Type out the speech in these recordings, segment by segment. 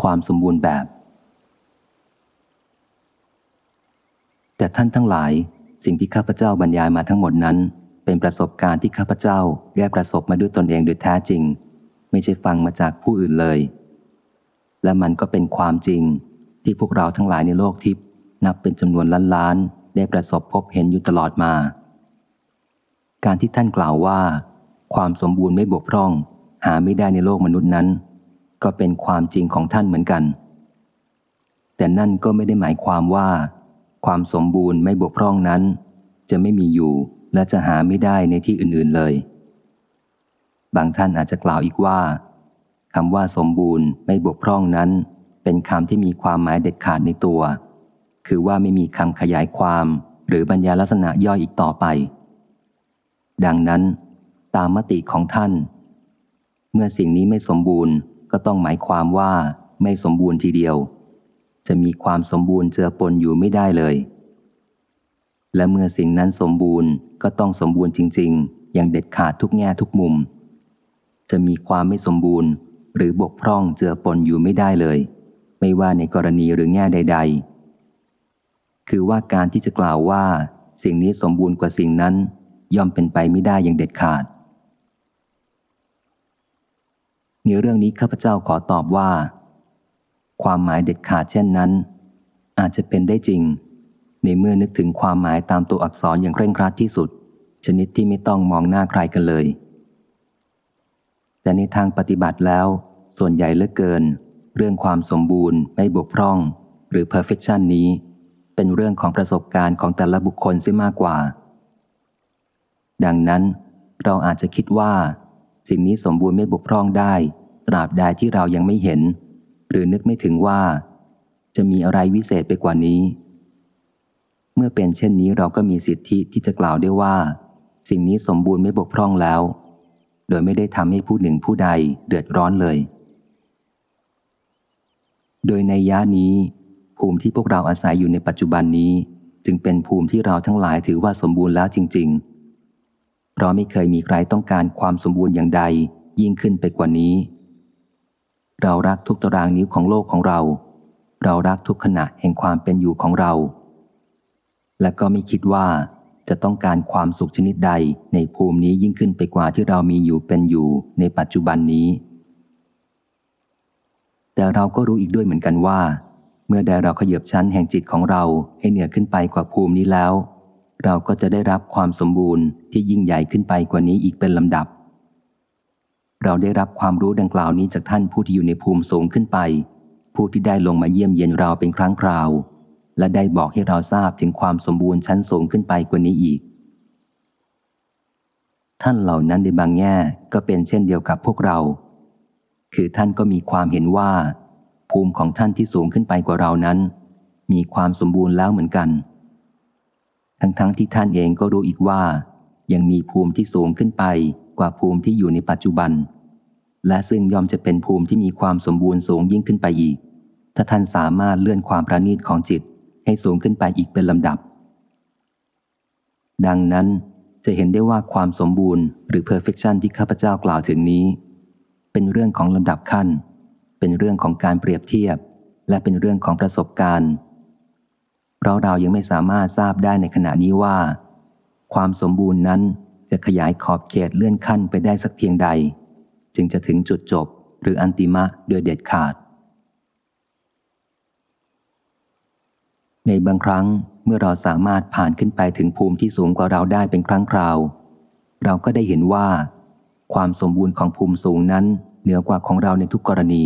ความสมบูรณ์แบบ แต่ท่านทั้งหลายสิ่งที่ข้าพเจ้าบรรยายมาทั้งหมดนั้น เป็นประสบการณ์ที่ข้าพเจ้าได้ประสบมาด้วยตนเองโดยแท้จริง ไม่ใช่ฟังมาจากผู้อื่นเลย และมันก็เป็นความจริงที่พวกเราทั้งหลายในโลกทิพย์นับเป็นจำนวนล้านล้านได้ประสบพบเห็นอยู่ตลอดมา การที่ท่านกล่าวว่า ความสมบูรณ์ไม่บกพร่อง หาไม่ได้ในโลกมนุษย์นั้น ก็เป็นความจริงของท่านเหมือนกัน แต่นั่นก็ไม่ได้หมายความว่า ความสมบูรณ์ไม่บกพร่องนั้น จะไม่มีอยู่และจะหาไม่ได้ในที่อื่นๆเลย บางท่านอาจจะกล่าวอีกว่าคำว่าสมบูรณ์ไม่บกพร่องนั้น เป็นคำที่มีความหมายเด็ดขาดในตัว คือว่าไม่มีคำขยายความหรือบรรยายลักษณะย่อยอีกต่อไป ดังนั้น ตามมติของท่าน เมื่อสิ่งนี้ไม่สมบูรณ์ ก็ต้องหมายความว่าไม่สมบูรณ์ทีเดียว จะมีความสมบูรณ์เจือปนอยู่ไม่ได้เลย และเมื่อสิ่งนั้นสมบูรณ์ก็ต้องสมบูรณ์จริง ๆ อย่างเด็ดขาดทุกแง่ทุกมุม จะมีความไม่สมบูรณ์หรือบกพร่องเจือปนอยู่ไม่ได้เลย ไม่ว่าในกรณีหรือแง่ใด ๆ คือว่าการที่จะกล่าวว่า สิ่งนี้สมบูรณ์กว่าสิ่งนั้น ย่อมเป็นไปไม่ได้อย่างเด็ดขาด ในเรื่องนี้ข้าพเจ้าขอตอบว่า ความหมายเด็ดขาดเช่นนั้น อาจจะเป็นได้จริง ในเมื่อนึกถึงความหมายตามตัวอักษรอย่างเคร่งครัดที่สุด ชนิดที่ไม่ต้องมองหน้าใครกันเลย แต่ในทางปฏิบัติแล้ว ส่วนใหญ่เหลือเกิน เรื่องความสมบูรณ์ไม่บกพร่อง หรือ perfection นี้ เป็นเรื่องของประสบการณ์ของแต่ละบุคคลเสียมากกว่า ดังนั้นเราอาจจะคิดว่า สิ่งนี้สมบูรณ์ไม่บกพร่องได้ ตราบใดที่เรายังไม่เห็น หรือนึกไม่ถึงว่า จะมีอะไรวิเศษไปกว่านี้ เมื่อเป็นเช่นนี้เราก็มีสิทธิที่จะกล่าวได้ว่า สิ่งนี้สมบูรณ์ไม่บกพร่องแล้ว โดยไม่ได้ทำให้ผู้หนึ่งผู้ใดเดือดร้อนเลย โดยในย่านี้ ภูมิที่พวกเราอาศัยอยู่ในปัจจุบันนี้ จึงเป็นภูมิที่เราทั้งหลายถือว่าสมบูรณ์แล้วจริง ๆ ราะไม่เคยมีใครต้องการความสมบูรณ์อย่างใดยิ่งขึ้นไปกว่านี้ เรารักทุกตารางนิ้วของโลกของเรา เรารักทุกขณะแห่งความเป็นอยู่ของเรา และก็ไม่คิดว่าจะต้องการความสุขชนิดใดในภูมินี้ยิ่งขึ้นไปกว่าที่เรามีอยู่เป็นอยู่ในปัจจุบันนี้ แต่เราก็รู้อีกด้วยเหมือนกันว่า เมื่อใดเราขยับชั้นแห่งจิตของเราให้เหนือขึ้นไปกว่าภูมินี้แล้ว เราก็จะได้รับความสมบูรณ์ที่ยิ่งใหญ่ขึ้นไปกว่านี้อีกเป็นลำดับ เราได้รับความรู้ดังกล่าวนี้จากท่านผู้ที่อยู่ในภูมิสูงขึ้นไป ผู้ที่ได้ลงมาเยี่ยมเยียนเราเป็นครั้งคราว และได้บอกให้เราทราบถึงความสมบูรณ์ชั้นสูงขึ้นไปกว่านี้อีก ท่านเหล่านั้นในบางแง่ก็เป็นเช่นเดียวกับพวกเรา คือท่านก็มีความเห็นว่า ภูมิของท่านที่สูงขึ้นไปกว่าเรานั้น มีความสมบูรณ์แล้วเหมือนกัน ทั้งๆทที่ท่านเองก็รู้อีกว่า ยังมีภูมิที่สูงขึ้นไปกว่าภูมิที่อยู่ในปัจจุบัน และซึ่งยอมจะเป็นภูมิที่มีความสมบูรณ์สูงยิ่งขึ้นไปอีก ถ้าท่านสามารถเลื่อนความประณีตของจิตให้สูงขึ้นไปอีกเป็นลำดับ ดังนั้นจะเห็นได้ว่าความสมบูรณ์หรือ perfection ที่ข้าพเจ้ากล่าวถึงนี้ เป็นเรื่องของลำดับขั้น เป็นเรื่องของการเปรียบเทียบ และเป็นเรื่องของประสบการณ์ เราเรายังไม่สามารถทราบได้ในขณะนี้ว่า ความสมบูรณ์นั้นจะขยายขอบเขตเลื่อนขั้นไปได้สักเพียงใด จึงจะถึงจุดจบหรืออันติมะโดยเด็ดขาด ในบางครั้งเมื่อเราสามารถผ่านขึ้นไปถึงภูมิที่สูงกว่าเราได้เป็นครั้งคราว เราก็ได้เห็นว่า ความสมบูรณ์ของภูมิสูงนั้นเหนือกว่าของเราในทุกกรณี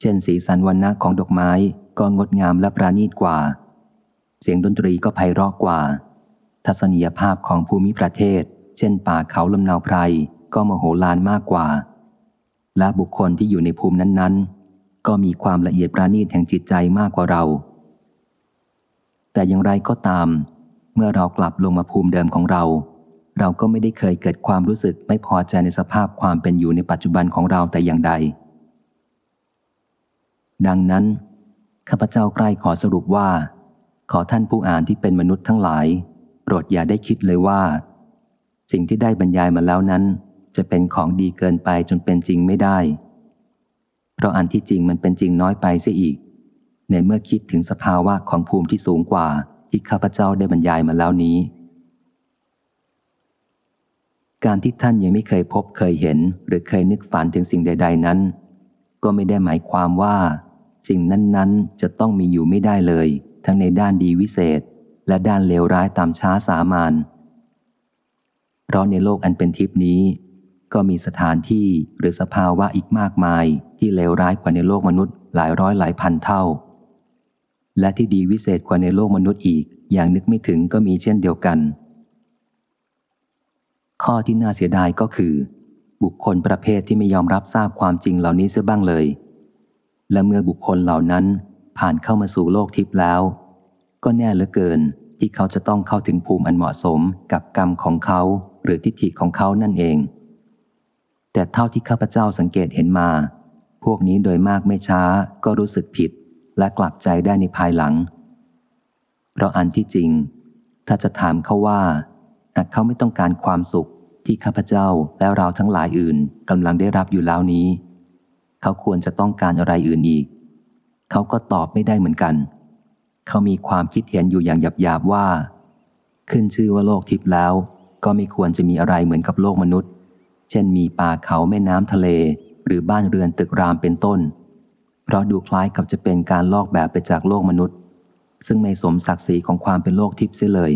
เช่นสีสันวันณะของดอกไม้ ก็งดงามและประณีตกว่า เสียงดนตรีก็ไพเราะกว่า ทัศนียภาพของภูมิประเทศ เช่นป่าเขาลำนาวไพรก็มโหฬารมากกว่า และบุคคลที่อยู่ในภูมินั้นๆ ก็มีความละเอียดประณีตแห่งจิตใจมากกว่าเรา แต่อย่างไรก็ตาม เมื่อเรากลับลงมาภูมิเดิมของเรา เราก็ไม่ได้เคยเกิดความรู้สึกไม่พอใจในสภาพความเป็นอยู่ในปัจจุบันของเราแต่อย่างใดดังนั้น ข้าพเจ้าใกล้ขอสรุปว่า ขอท่านผู้อ่านที่เป็นมนุษย์ทั้งหลาย โปรดอย่าได้คิดเลยว่า สิ่งที่ได้บรรยายมาแล้วนั้น จะเป็นของดีเกินไปจนเป็นจริงไม่ได้ เพราะอันที่จริงมันเป็นจริงน้อยไปเสียอีก ในเมื่อคิดถึงสภาวะของภูมิที่สูงกว่าที่ข้าพเจ้าได้บรรยายมาแล้วนี้ การที่ท่านยังไม่เคยพบเคยเห็น หรือเคยนึกฝันถึงสิ่งใด ๆนั้น ก็ไม่ได้หมายความว่า สิ่งนั้นๆ จะต้องมีอยู่ไม่ได้เลย ทั้งในด้านดีวิเศษ และด้านเลวร้ายตามช้าสามานเพราะในโลกอันเป็นทิพนี้ ก็มีสถานที่หรือสภาวะอีกมากมาย ที่เลวร้ายกว่าในโลกมนุษย์หลายร้อยหลายพันเท่า และที่ดีวิเศษกว่าในโลกมนุษย์อีก อย่างนึกไม่ถึงก็มีเช่นเดียวกัน ข้อที่น่าเสียดายก็คือ บุคคลประเภทที่ไม่ยอมรับทราบความจริงเหล่านี้เสียบ้างเลย และเมื่อบุคคลเหล่านั้นผ่านเข้ามาสู่โลกทิพย์แล้ว ก็แน่เหลือเกินที่เขาจะต้องเข้าถึงภูมิอันเหมาะสมกับกรรมของเขาหรือทิฏฐิของเขานั่นเอง แต่เท่าที่ข้าพเจ้าสังเกตเห็นมา พวกนี้โดยมากไม่ช้าก็รู้สึกผิดและกลับใจได้ในภายหลัง เพราะอันที่จริง ถ้าจะถามเขาว่า หากเขาไม่ต้องการความสุขที่ข้าพเจ้าและเราทั้งหลายอื่นกำลังได้รับอยู่แล้วนี้ เขาควรจะต้องการอะไรอื่นอีก เขาก็ตอบไม่ได้เหมือนกัน เขามีความคิดเห็นอยู่อย่างหยาบๆว่า ขึ้นชื่อว่าโลกทิพย์แล้ว ก็ไม่ควรจะมีอะไรเหมือนกับโลกมนุษย์ เช่นมีป่าเขาแม่น้ำทะเล หรือบ้านเรือนตึกรามเป็นต้น เพราะดูคล้ายกับจะเป็นการลอกแบบไปจากโลกมนุษย์ ซึ่งไม่สมศักดิ์ศรีของความเป็นโลกทิพย์เสียเลย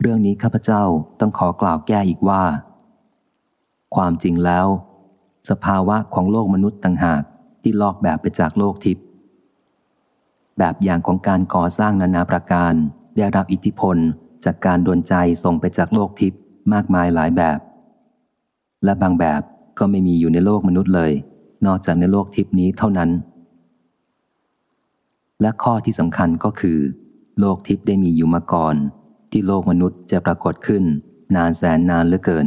เรื่องนี้ข้าพเจ้าต้องขอกล่าวแก้อีกว่า ความจริงแล้ว สภาวะของโลกมนุษย์ต่างหากที่ลอกแบบไปจากโลกทิพย์แบบอย่างของการก่อสร้างนานาประการ ได้รับอิทธิพลจากการดนใจส่งไปจากโลกทิพย์มากมายหลายแบบ และบางแบบก็ไม่มีอยู่ในโลกมนุษย์เลย นอกจากในโลกทิพย์นี้เท่านั้น และข้อที่สำคัญก็คือ โลกทิพย์ได้มีอยู่มาก่อน ที่โลกมนุษย์จะปรากฏขึ้น นานแสนนานเหลือเกิน